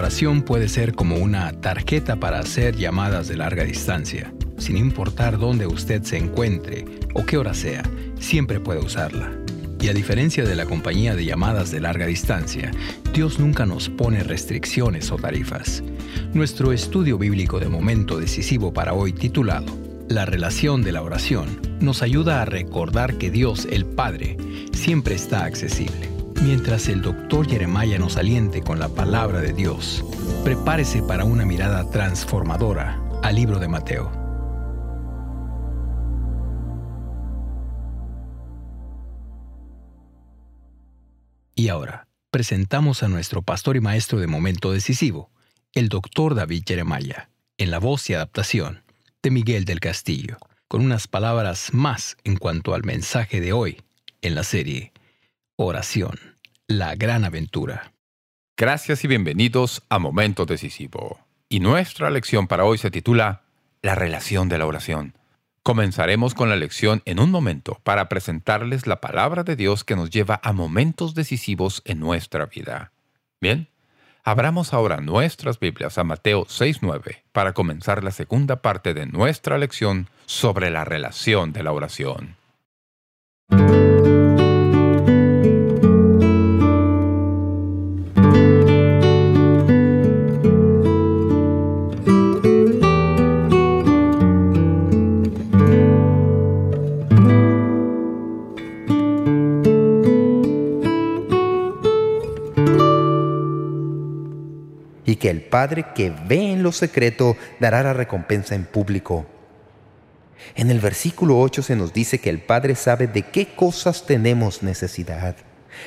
oración puede ser como una tarjeta para hacer llamadas de larga distancia. Sin importar dónde usted se encuentre o qué hora sea, siempre puede usarla. Y a diferencia de la compañía de llamadas de larga distancia, Dios nunca nos pone restricciones o tarifas. Nuestro estudio bíblico de momento decisivo para hoy titulado La relación de la oración nos ayuda a recordar que Dios el Padre siempre está accesible. Mientras el doctor Jeremiah nos aliente con la palabra de Dios, prepárese para una mirada transformadora al libro de Mateo. Y ahora, presentamos a nuestro pastor y maestro de momento decisivo, el doctor David Jeremiah, en la voz y adaptación de Miguel del Castillo, con unas palabras más en cuanto al mensaje de hoy en la serie Oración, la gran aventura. Gracias y bienvenidos a Momento Decisivo. Y nuestra lección para hoy se titula La relación de la oración. Comenzaremos con la lección en un momento para presentarles la palabra de Dios que nos lleva a momentos decisivos en nuestra vida. Bien, abramos ahora nuestras Biblias a Mateo 6.9 para comenzar la segunda parte de nuestra lección sobre la relación de la oración. Que el Padre que ve en lo secreto dará la recompensa en público. En el versículo 8 se nos dice que el Padre sabe de qué cosas tenemos necesidad.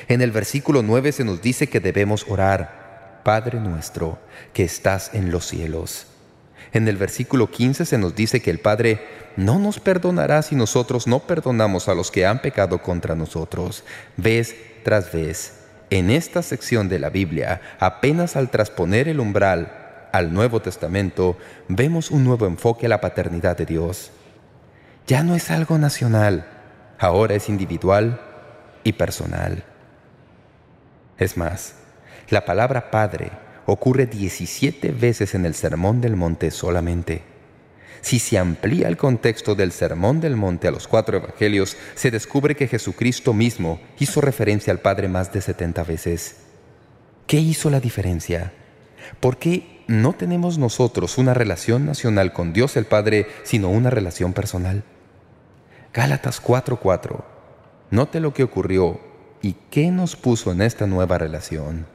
En el versículo 9 se nos dice que debemos orar, Padre nuestro, que estás en los cielos. En el versículo 15 se nos dice que el Padre no nos perdonará si nosotros no perdonamos a los que han pecado contra nosotros, vez tras vez. En esta sección de la Biblia, apenas al trasponer el umbral al Nuevo Testamento, vemos un nuevo enfoque a la paternidad de Dios. Ya no es algo nacional, ahora es individual y personal. Es más, la palabra Padre ocurre 17 veces en el Sermón del Monte solamente. Si se amplía el contexto del Sermón del Monte a los cuatro evangelios, se descubre que Jesucristo mismo hizo referencia al Padre más de 70 veces. ¿Qué hizo la diferencia? ¿Por qué no tenemos nosotros una relación nacional con Dios el Padre, sino una relación personal? Gálatas 4.4 Note lo que ocurrió y qué nos puso en esta nueva relación.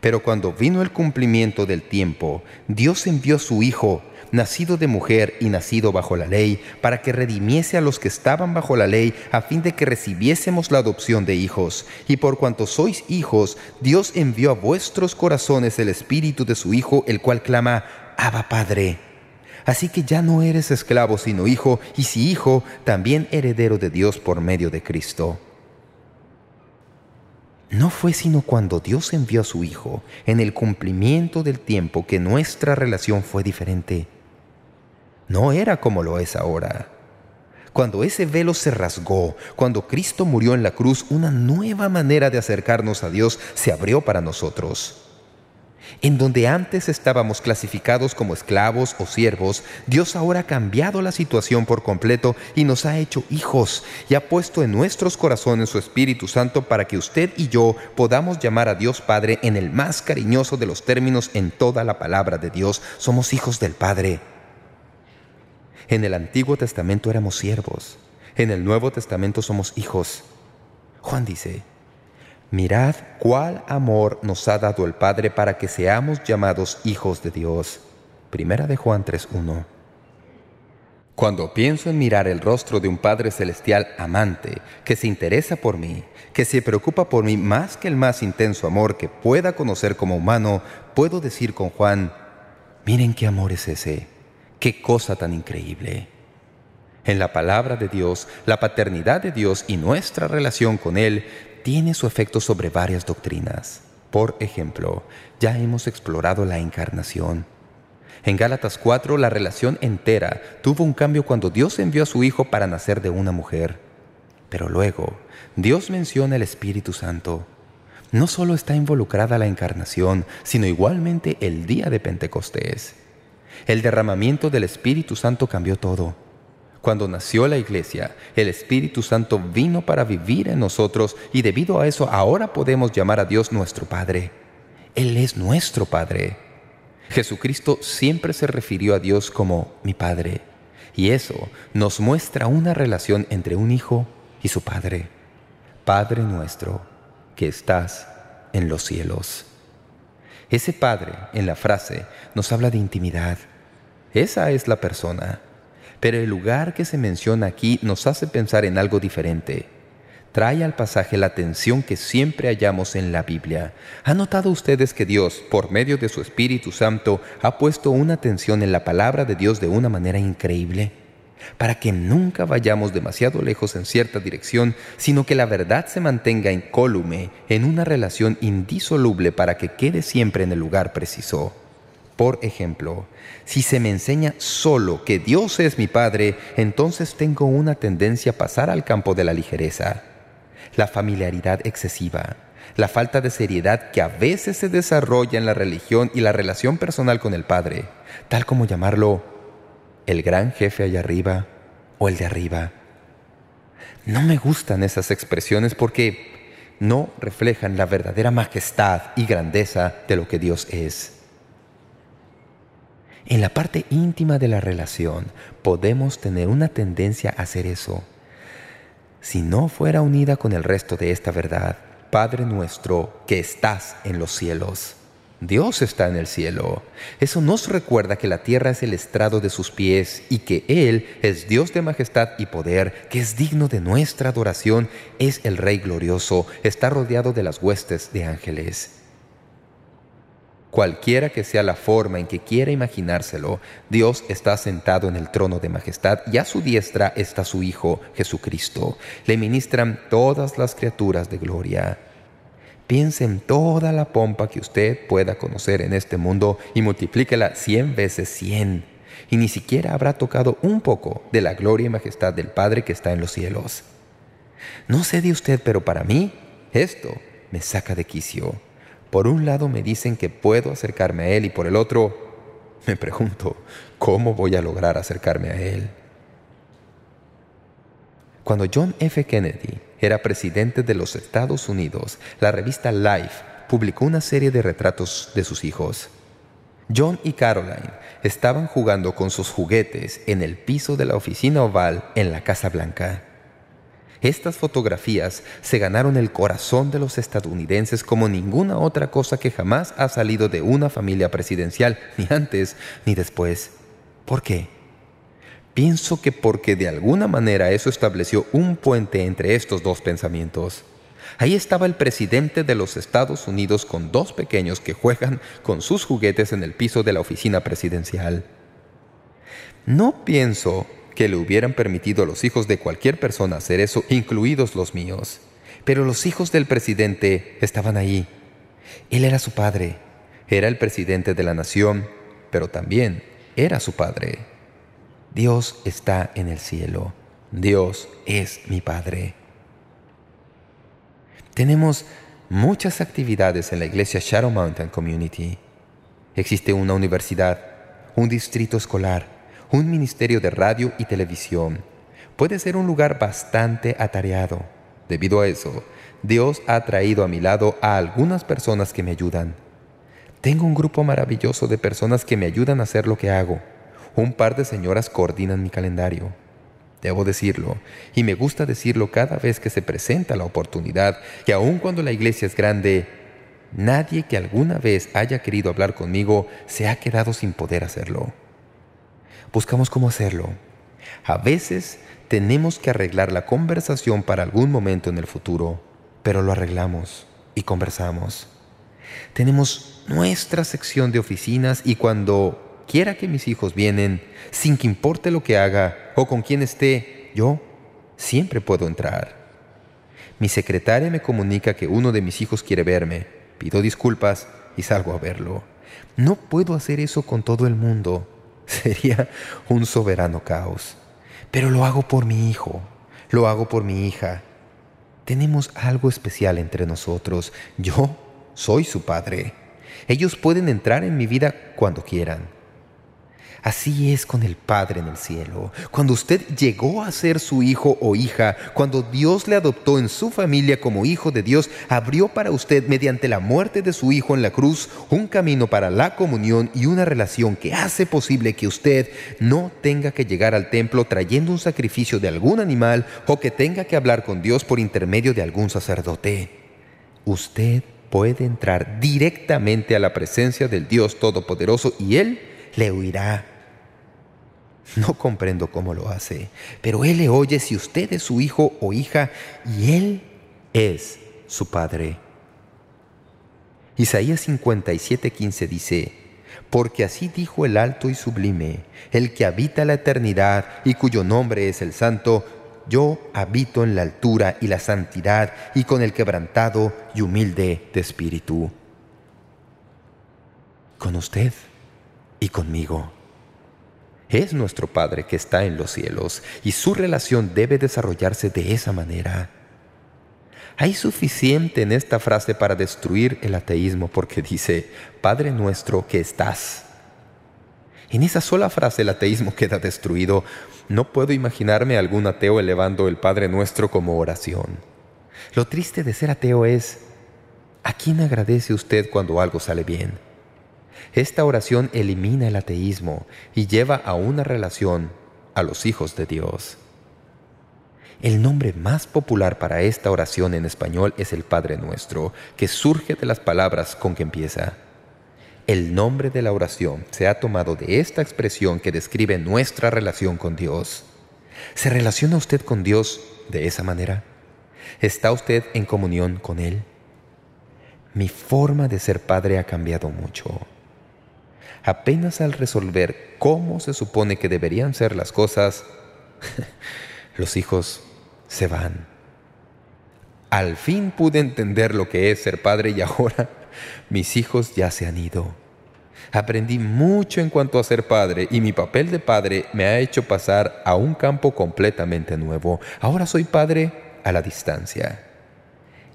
Pero cuando vino el cumplimiento del tiempo, Dios envió a su Hijo, nacido de mujer y nacido bajo la ley, para que redimiese a los que estaban bajo la ley, a fin de que recibiésemos la adopción de hijos. Y por cuanto sois hijos, Dios envió a vuestros corazones el Espíritu de su Hijo, el cual clama, Abba Padre. Así que ya no eres esclavo sino hijo, y si hijo, también heredero de Dios por medio de Cristo. No fue sino cuando Dios envió a su Hijo, en el cumplimiento del tiempo, que nuestra relación fue diferente. No era como lo es ahora. Cuando ese velo se rasgó, cuando Cristo murió en la cruz, una nueva manera de acercarnos a Dios se abrió para nosotros. En donde antes estábamos clasificados como esclavos o siervos, Dios ahora ha cambiado la situación por completo y nos ha hecho hijos y ha puesto en nuestros corazones su Espíritu Santo para que usted y yo podamos llamar a Dios Padre en el más cariñoso de los términos en toda la palabra de Dios. Somos hijos del Padre. En el Antiguo Testamento éramos siervos. En el Nuevo Testamento somos hijos. Juan dice, Mirad cuál amor nos ha dado el Padre para que seamos llamados hijos de Dios. Primera de Juan 3.1 Cuando pienso en mirar el rostro de un Padre Celestial amante, que se interesa por mí, que se preocupa por mí más que el más intenso amor que pueda conocer como humano, puedo decir con Juan, miren qué amor es ese, ¡Qué cosa tan increíble! En la palabra de Dios, la paternidad de Dios y nuestra relación con Él tiene su efecto sobre varias doctrinas. Por ejemplo, ya hemos explorado la encarnación. En Gálatas 4, la relación entera tuvo un cambio cuando Dios envió a su Hijo para nacer de una mujer. Pero luego, Dios menciona el Espíritu Santo. no solo está involucrada la encarnación, sino igualmente el día de Pentecostés. El derramamiento del Espíritu Santo cambió todo. Cuando nació la Iglesia, el Espíritu Santo vino para vivir en nosotros y debido a eso ahora podemos llamar a Dios nuestro Padre. Él es nuestro Padre. Jesucristo siempre se refirió a Dios como mi Padre. Y eso nos muestra una relación entre un hijo y su Padre. Padre nuestro, que estás en los cielos. Ese Padre, en la frase, nos habla de intimidad. Esa es la persona. Pero el lugar que se menciona aquí nos hace pensar en algo diferente trae al pasaje la atención que siempre hallamos en la Biblia. ¿Han notado ustedes que Dios, por medio de su Espíritu Santo, ha puesto una atención en la palabra de Dios de una manera increíble? Para que nunca vayamos demasiado lejos en cierta dirección, sino que la verdad se mantenga incólume, en una relación indisoluble para que quede siempre en el lugar preciso. Por ejemplo, si se me enseña solo que Dios es mi Padre, entonces tengo una tendencia a pasar al campo de la ligereza la familiaridad excesiva, la falta de seriedad que a veces se desarrolla en la religión y la relación personal con el Padre, tal como llamarlo el gran jefe allá arriba o el de arriba. No me gustan esas expresiones porque no reflejan la verdadera majestad y grandeza de lo que Dios es. En la parte íntima de la relación podemos tener una tendencia a hacer eso si no fuera unida con el resto de esta verdad, Padre nuestro que estás en los cielos. Dios está en el cielo. Eso nos recuerda que la tierra es el estrado de sus pies y que Él es Dios de majestad y poder, que es digno de nuestra adoración, es el Rey glorioso, está rodeado de las huestes de ángeles. Cualquiera que sea la forma en que quiera imaginárselo, Dios está sentado en el trono de majestad y a su diestra está su Hijo, Jesucristo. Le ministran todas las criaturas de gloria. Piense en toda la pompa que usted pueda conocer en este mundo y multiplíquela cien veces cien. Y ni siquiera habrá tocado un poco de la gloria y majestad del Padre que está en los cielos. No sé de usted, pero para mí esto me saca de quicio. Por un lado me dicen que puedo acercarme a Él y por el otro me pregunto, ¿cómo voy a lograr acercarme a Él? Cuando John F. Kennedy era presidente de los Estados Unidos, la revista Life publicó una serie de retratos de sus hijos. John y Caroline estaban jugando con sus juguetes en el piso de la oficina oval en la Casa Blanca. Estas fotografías se ganaron el corazón de los estadounidenses como ninguna otra cosa que jamás ha salido de una familia presidencial, ni antes ni después. ¿Por qué? Pienso que porque de alguna manera eso estableció un puente entre estos dos pensamientos. Ahí estaba el presidente de los Estados Unidos con dos pequeños que juegan con sus juguetes en el piso de la oficina presidencial. No pienso que le hubieran permitido a los hijos de cualquier persona hacer eso, incluidos los míos. Pero los hijos del presidente estaban ahí. Él era su padre, era el presidente de la nación, pero también era su padre. Dios está en el cielo. Dios es mi Padre. Tenemos muchas actividades en la iglesia Shadow Mountain Community. Existe una universidad, un distrito escolar, un ministerio de radio y televisión. Puede ser un lugar bastante atareado. Debido a eso, Dios ha traído a mi lado a algunas personas que me ayudan. Tengo un grupo maravilloso de personas que me ayudan a hacer lo que hago. Un par de señoras coordinan mi calendario. Debo decirlo, y me gusta decirlo cada vez que se presenta la oportunidad, que aun cuando la iglesia es grande, nadie que alguna vez haya querido hablar conmigo se ha quedado sin poder hacerlo buscamos cómo hacerlo. A veces tenemos que arreglar la conversación para algún momento en el futuro, pero lo arreglamos y conversamos. Tenemos nuestra sección de oficinas y cuando quiera que mis hijos vienen, sin que importe lo que haga o con quién esté, yo siempre puedo entrar. Mi secretaria me comunica que uno de mis hijos quiere verme. Pido disculpas y salgo a verlo. No puedo hacer eso con todo el mundo. Sería un soberano caos. Pero lo hago por mi hijo, lo hago por mi hija. Tenemos algo especial entre nosotros. Yo soy su padre. Ellos pueden entrar en mi vida cuando quieran. Así es con el Padre en el cielo. Cuando usted llegó a ser su hijo o hija, cuando Dios le adoptó en su familia como hijo de Dios, abrió para usted, mediante la muerte de su hijo en la cruz, un camino para la comunión y una relación que hace posible que usted no tenga que llegar al templo trayendo un sacrificio de algún animal o que tenga que hablar con Dios por intermedio de algún sacerdote. Usted puede entrar directamente a la presencia del Dios Todopoderoso y Él le oirá no comprendo cómo lo hace, pero Él le oye si usted es su hijo o hija y Él es su Padre. Isaías 57:15 dice, Porque así dijo el alto y sublime, el que habita la eternidad y cuyo nombre es el Santo, yo habito en la altura y la santidad y con el quebrantado y humilde de espíritu. Con usted y conmigo. Es nuestro Padre que está en los cielos y su relación debe desarrollarse de esa manera. Hay suficiente en esta frase para destruir el ateísmo porque dice, Padre nuestro que estás. En esa sola frase el ateísmo queda destruido. No puedo imaginarme a algún ateo elevando el Padre nuestro como oración. Lo triste de ser ateo es, ¿a quién agradece usted cuando algo sale bien? Esta oración elimina el ateísmo y lleva a una relación a los hijos de Dios. El nombre más popular para esta oración en español es el Padre Nuestro, que surge de las palabras con que empieza. El nombre de la oración se ha tomado de esta expresión que describe nuestra relación con Dios. ¿Se relaciona usted con Dios de esa manera? ¿Está usted en comunión con Él? Mi forma de ser padre ha cambiado mucho apenas al resolver cómo se supone que deberían ser las cosas, los hijos se van. Al fin pude entender lo que es ser padre y ahora mis hijos ya se han ido. Aprendí mucho en cuanto a ser padre y mi papel de padre me ha hecho pasar a un campo completamente nuevo. Ahora soy padre a la distancia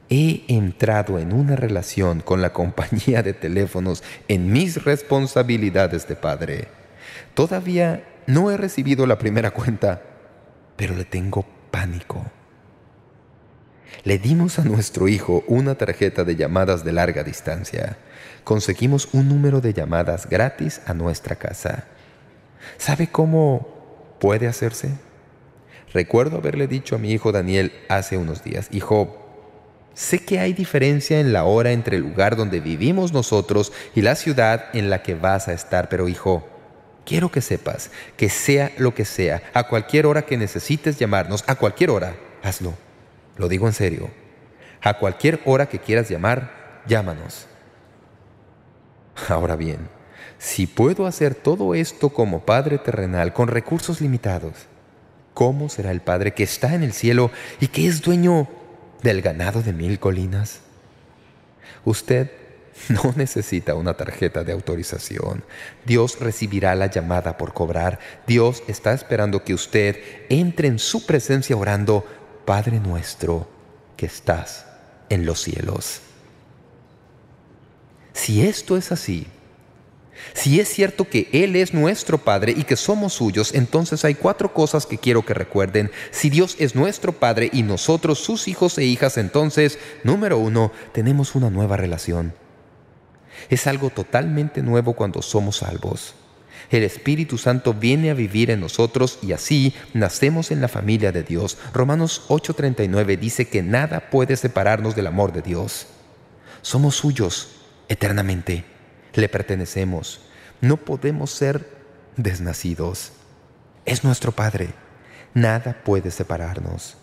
he entrado en una relación con la compañía de teléfonos en mis responsabilidades de padre. Todavía no he recibido la primera cuenta, pero le tengo pánico. Le dimos a nuestro hijo una tarjeta de llamadas de larga distancia. Conseguimos un número de llamadas gratis a nuestra casa. ¿Sabe cómo puede hacerse? Recuerdo haberle dicho a mi hijo Daniel hace unos días, «Hijo, Sé que hay diferencia en la hora entre el lugar donde vivimos nosotros y la ciudad en la que vas a estar, pero hijo, quiero que sepas que sea lo que sea, a cualquier hora que necesites llamarnos, a cualquier hora, hazlo. Lo digo en serio. A cualquier hora que quieras llamar, llámanos. Ahora bien, si puedo hacer todo esto como Padre terrenal con recursos limitados, ¿cómo será el Padre que está en el cielo y que es dueño del ganado de mil colinas. Usted no necesita una tarjeta de autorización. Dios recibirá la llamada por cobrar. Dios está esperando que usted entre en su presencia orando, Padre nuestro que estás en los cielos. Si esto es así, si es cierto que Él es nuestro Padre y que somos suyos, entonces hay cuatro cosas que quiero que recuerden. Si Dios es nuestro Padre y nosotros sus hijos e hijas, entonces, número uno, tenemos una nueva relación. Es algo totalmente nuevo cuando somos salvos. El Espíritu Santo viene a vivir en nosotros y así nacemos en la familia de Dios. Romanos 8.39 dice que nada puede separarnos del amor de Dios. Somos suyos eternamente le pertenecemos. No podemos ser desnacidos. Es nuestro Padre. Nada puede separarnos.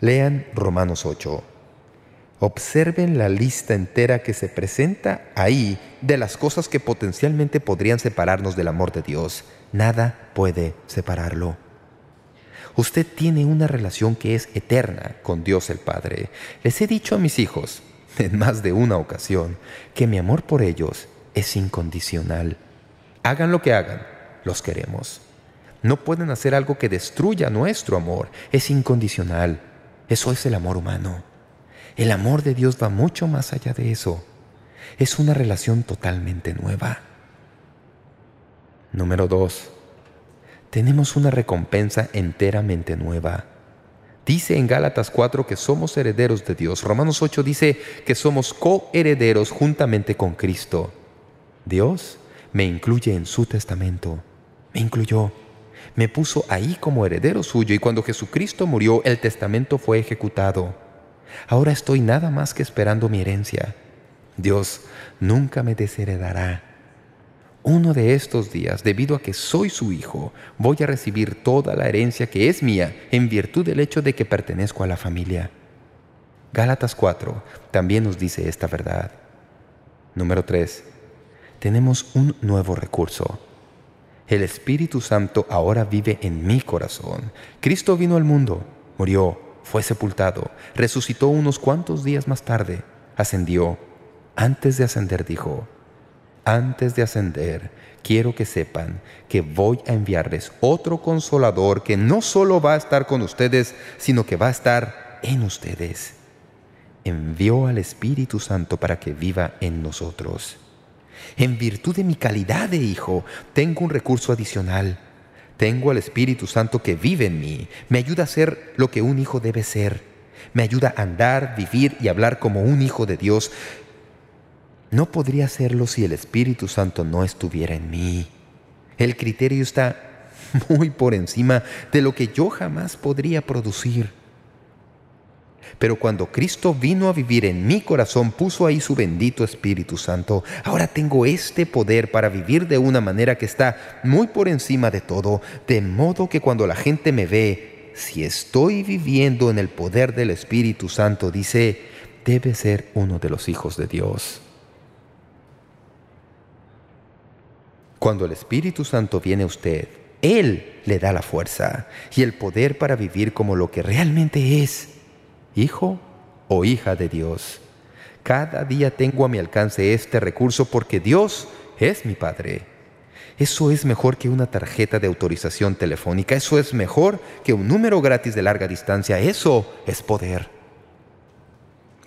Lean Romanos 8. Observen la lista entera que se presenta ahí de las cosas que potencialmente podrían separarnos del amor de Dios. Nada puede separarlo. Usted tiene una relación que es eterna con Dios el Padre. Les he dicho a mis hijos, en más de una ocasión que mi amor por ellos es incondicional. Hagan lo que hagan, los queremos. No pueden hacer algo que destruya nuestro amor. Es incondicional. Eso es el amor humano. El amor de Dios va mucho más allá de eso. Es una relación totalmente nueva. Número 2. Tenemos una recompensa enteramente nueva. Dice en Gálatas 4 que somos herederos de Dios. Romanos 8 dice que somos coherederos juntamente con Cristo. Dios me incluye en su testamento. Me incluyó. Me puso ahí como heredero suyo y cuando Jesucristo murió el testamento fue ejecutado. Ahora estoy nada más que esperando mi herencia. Dios nunca me desheredará. Uno de estos días, debido a que soy su hijo, voy a recibir toda la herencia que es mía en virtud del hecho de que pertenezco a la familia. Gálatas 4 también nos dice esta verdad. Número 3. Tenemos un nuevo recurso. El Espíritu Santo ahora vive en mi corazón. Cristo vino al mundo, murió, fue sepultado, resucitó unos cuantos días más tarde, ascendió. Antes de ascender dijo, antes de ascender, quiero que sepan que voy a enviarles otro consolador que no solo va a estar con ustedes, sino que va a estar en ustedes. Envió al Espíritu Santo para que viva en nosotros. En virtud de mi calidad de hijo, tengo un recurso adicional. Tengo al Espíritu Santo que vive en mí. Me ayuda a ser lo que un hijo debe ser. Me ayuda a andar, vivir y hablar como un hijo de Dios. No podría hacerlo si el Espíritu Santo no estuviera en mí. El criterio está muy por encima de lo que yo jamás podría producir. Pero cuando Cristo vino a vivir en mi corazón, puso ahí su bendito Espíritu Santo. Ahora tengo este poder para vivir de una manera que está muy por encima de todo, de modo que cuando la gente me ve, si estoy viviendo en el poder del Espíritu Santo, dice, debe ser uno de los hijos de Dios. Cuando el Espíritu Santo viene a usted, Él le da la fuerza y el poder para vivir como lo que realmente es hijo o hija de Dios. Cada día tengo a mi alcance este recurso porque Dios es mi Padre. Eso es mejor que una tarjeta de autorización telefónica. Eso es mejor que un número gratis de larga distancia. Eso es poder.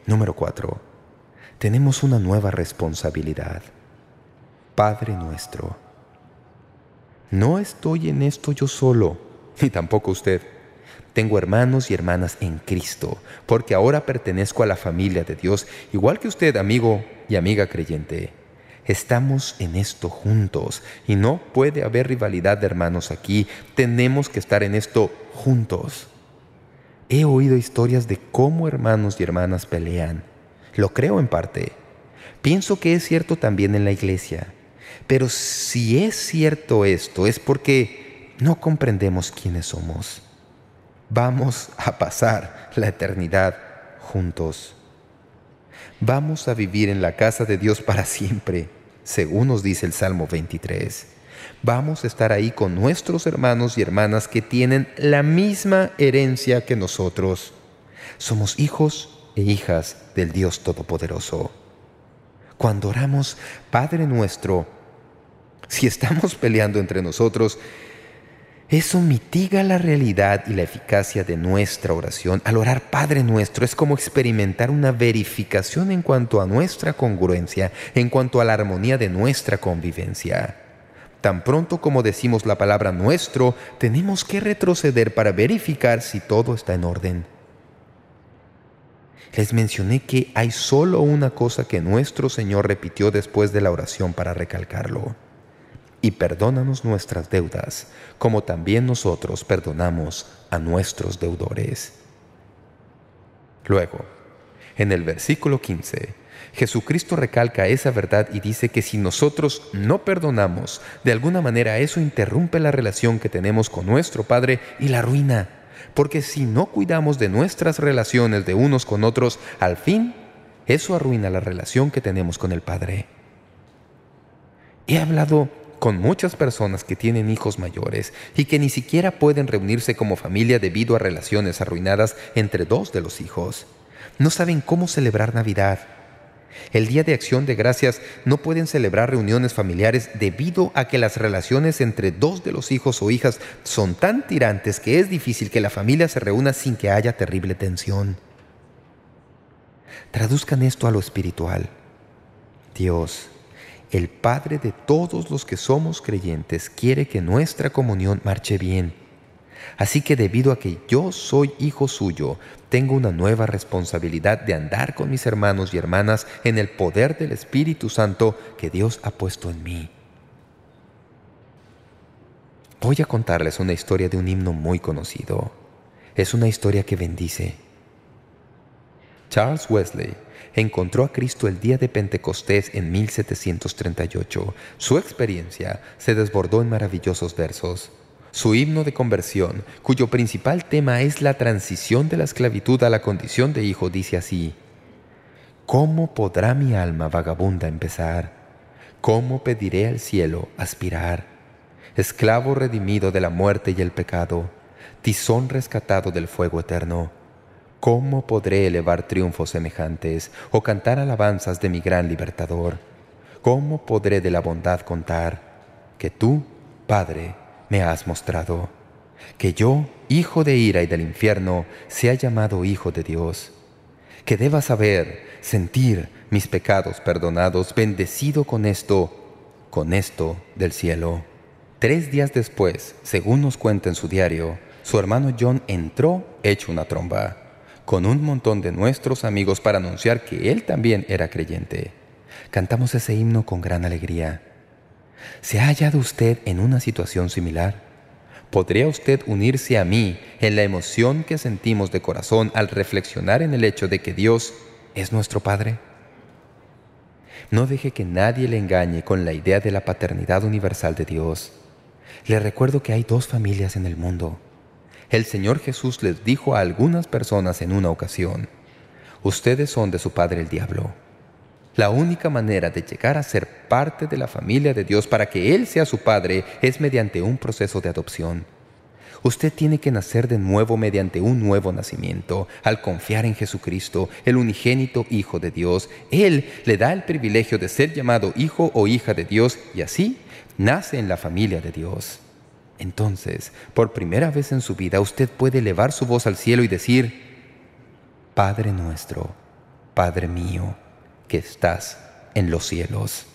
Número 4. Tenemos una nueva responsabilidad. Padre nuestro. No estoy en esto yo solo, ni tampoco usted. Tengo hermanos y hermanas en Cristo, porque ahora pertenezco a la familia de Dios, igual que usted, amigo y amiga creyente. Estamos en esto juntos y no puede haber rivalidad de hermanos aquí. Tenemos que estar en esto juntos. He oído historias de cómo hermanos y hermanas pelean. Lo creo en parte. Pienso que es cierto también en la iglesia. Pero si es cierto esto, es porque no comprendemos quiénes somos vamos a pasar la eternidad juntos. Vamos a vivir en la casa de Dios para siempre, según nos dice el Salmo 23. Vamos a estar ahí con nuestros hermanos y hermanas que tienen la misma herencia que nosotros. Somos hijos e hijas del Dios Todopoderoso. Cuando oramos, Padre nuestro, si estamos peleando entre nosotros, eso mitiga la realidad y la eficacia de nuestra oración. Al orar Padre Nuestro es como experimentar una verificación en cuanto a nuestra congruencia, en cuanto a la armonía de nuestra convivencia. Tan pronto como decimos la palabra Nuestro, tenemos que retroceder para verificar si todo está en orden. Les mencioné que hay solo una cosa que nuestro Señor repitió después de la oración para recalcarlo y perdónanos nuestras deudas, como también nosotros perdonamos a nuestros deudores. Luego, en el versículo 15, Jesucristo recalca esa verdad y dice que si nosotros no perdonamos, de alguna manera eso interrumpe la relación que tenemos con nuestro Padre y la arruina. Porque si no cuidamos de nuestras relaciones de unos con otros, al fin, eso arruina la relación que tenemos con el Padre. He hablado con muchas personas que tienen hijos mayores y que ni siquiera pueden reunirse como familia debido a relaciones arruinadas entre dos de los hijos. No saben cómo celebrar Navidad. El Día de Acción de Gracias no pueden celebrar reuniones familiares debido a que las relaciones entre dos de los hijos o hijas son tan tirantes que es difícil que la familia se reúna sin que haya terrible tensión. Traduzcan esto a lo espiritual. Dios, el Padre de todos los que somos creyentes, quiere que nuestra comunión marche bien. Así que debido a que yo soy hijo suyo, tengo una nueva responsabilidad de andar con mis hermanos y hermanas en el poder del Espíritu Santo que Dios ha puesto en mí. Voy a contarles una historia de un himno muy conocido. Es una historia que bendice. Charles Wesley encontró a Cristo el día de Pentecostés en 1738. Su experiencia se desbordó en maravillosos versos. Su himno de conversión, cuyo principal tema es la transición de la esclavitud a la condición de hijo, dice así, ¿Cómo podrá mi alma vagabunda empezar? ¿Cómo pediré al cielo aspirar? Esclavo redimido de la muerte y el pecado, tizón rescatado del fuego eterno, ¿cómo podré elevar triunfos semejantes o cantar alabanzas de mi gran libertador? ¿Cómo podré de la bondad contar que tú, Padre, me has mostrado, que yo, hijo de ira y del infierno, sea llamado hijo de Dios, que deba saber, sentir mis pecados perdonados, bendecido con esto, con esto del cielo. Tres días después, según nos cuenta en su diario, su hermano John entró hecho una tromba, con un montón de nuestros amigos para anunciar que él también era creyente. Cantamos ese himno con gran alegría. ¿Se ha hallado usted en una situación similar? ¿Podría usted unirse a mí en la emoción que sentimos de corazón al reflexionar en el hecho de que Dios es nuestro Padre? No deje que nadie le engañe con la idea de la paternidad universal de Dios. Le recuerdo que hay dos familias en el mundo. El Señor Jesús les dijo a algunas personas en una ocasión, «Ustedes son de su padre el diablo». La única manera de llegar a ser parte de la familia de Dios para que Él sea su Padre es mediante un proceso de adopción. Usted tiene que nacer de nuevo mediante un nuevo nacimiento. Al confiar en Jesucristo, el unigénito Hijo de Dios, Él le da el privilegio de ser llamado hijo o hija de Dios y así nace en la familia de Dios. Entonces, por primera vez en su vida, usted puede elevar su voz al cielo y decir, Padre nuestro, Padre mío, que estás en los cielos.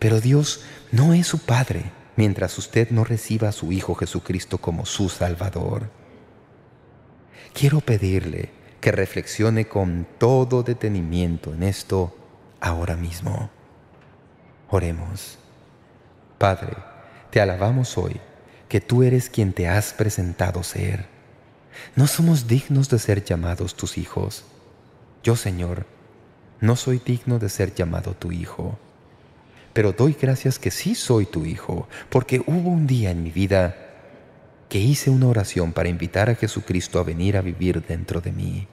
Pero Dios no es su Padre mientras usted no reciba a su Hijo Jesucristo como su Salvador. Quiero pedirle que reflexione con todo detenimiento en esto ahora mismo. Oremos. Padre, te alabamos hoy que tú eres quien te has presentado ser. No somos dignos de ser llamados tus hijos, yo, Señor, no soy digno de ser llamado tu Hijo, pero doy gracias que sí soy tu Hijo, porque hubo un día en mi vida que hice una oración para invitar a Jesucristo a venir a vivir dentro de mí.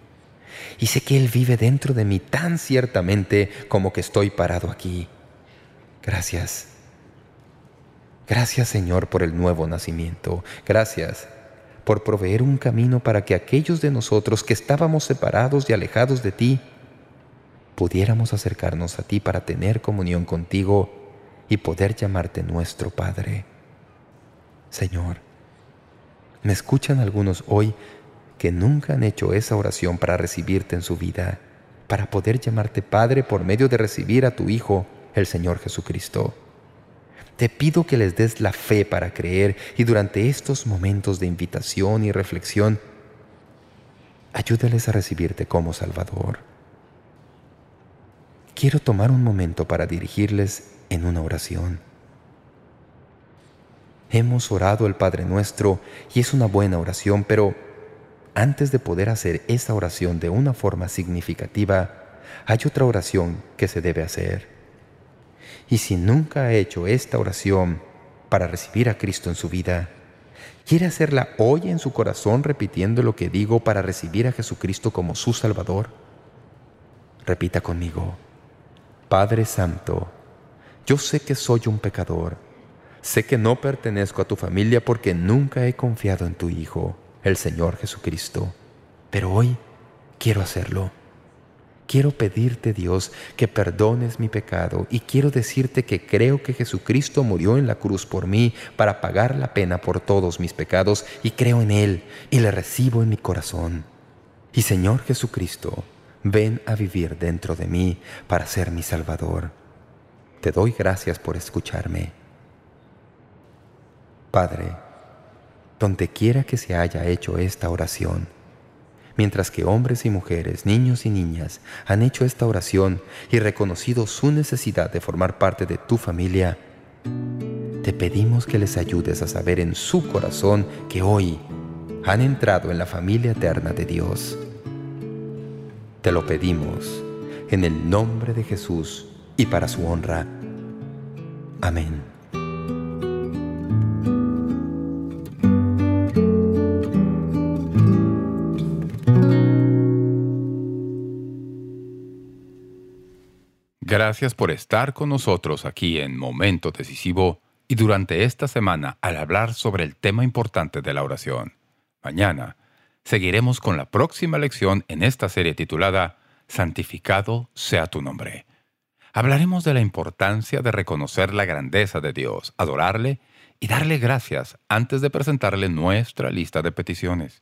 Y sé que Él vive dentro de mí tan ciertamente como que estoy parado aquí. Gracias. Gracias, Señor, por el nuevo nacimiento. Gracias por proveer un camino para que aquellos de nosotros que estábamos separados y alejados de ti, pudiéramos acercarnos a ti para tener comunión contigo y poder llamarte nuestro Padre. Señor, me escuchan algunos hoy que nunca han hecho esa oración para recibirte en su vida, para poder llamarte Padre por medio de recibir a tu Hijo, el Señor Jesucristo. Te pido que les des la fe para creer y durante estos momentos de invitación y reflexión, ayúdales a recibirte como Salvador. Quiero tomar un momento para dirigirles en una oración. Hemos orado el Padre Nuestro y es una buena oración, pero antes de poder hacer esa oración de una forma significativa, hay otra oración que se debe hacer. Y si nunca ha hecho esta oración para recibir a Cristo en su vida, ¿quiere hacerla hoy en su corazón repitiendo lo que digo para recibir a Jesucristo como su Salvador? Repita conmigo. Padre Santo, yo sé que soy un pecador. Sé que no pertenezco a tu familia porque nunca he confiado en tu Hijo, el Señor Jesucristo. Pero hoy quiero hacerlo. Quiero pedirte, Dios, que perdones mi pecado y quiero decirte que creo que Jesucristo murió en la cruz por mí para pagar la pena por todos mis pecados y creo en Él y le recibo en mi corazón. Y Señor Jesucristo, ven a vivir dentro de mí para ser mi Salvador. Te doy gracias por escucharme. Padre, donde quiera que se haya hecho esta oración, mientras que hombres y mujeres, niños y niñas han hecho esta oración y reconocido su necesidad de formar parte de tu familia, te pedimos que les ayudes a saber en su corazón que hoy han entrado en la familia eterna de Dios. Te lo pedimos en el nombre de Jesús y para su honra. Amén. Gracias por estar con nosotros aquí en Momento Decisivo y durante esta semana al hablar sobre el tema importante de la oración. Mañana seguiremos con la próxima lección en esta serie titulada Santificado sea tu nombre. Hablaremos de la importancia de reconocer la grandeza de Dios, adorarle y darle gracias antes de presentarle nuestra lista de peticiones.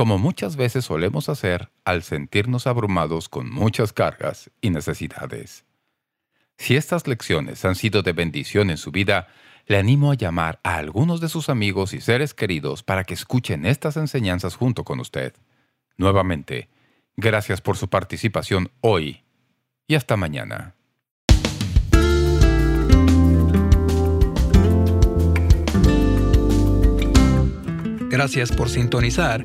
Como muchas veces solemos hacer al sentirnos abrumados con muchas cargas y necesidades. Si estas lecciones han sido de bendición en su vida, le animo a llamar a algunos de sus amigos y seres queridos para que escuchen estas enseñanzas junto con usted. Nuevamente, gracias por su participación hoy y hasta mañana. Gracias por sintonizar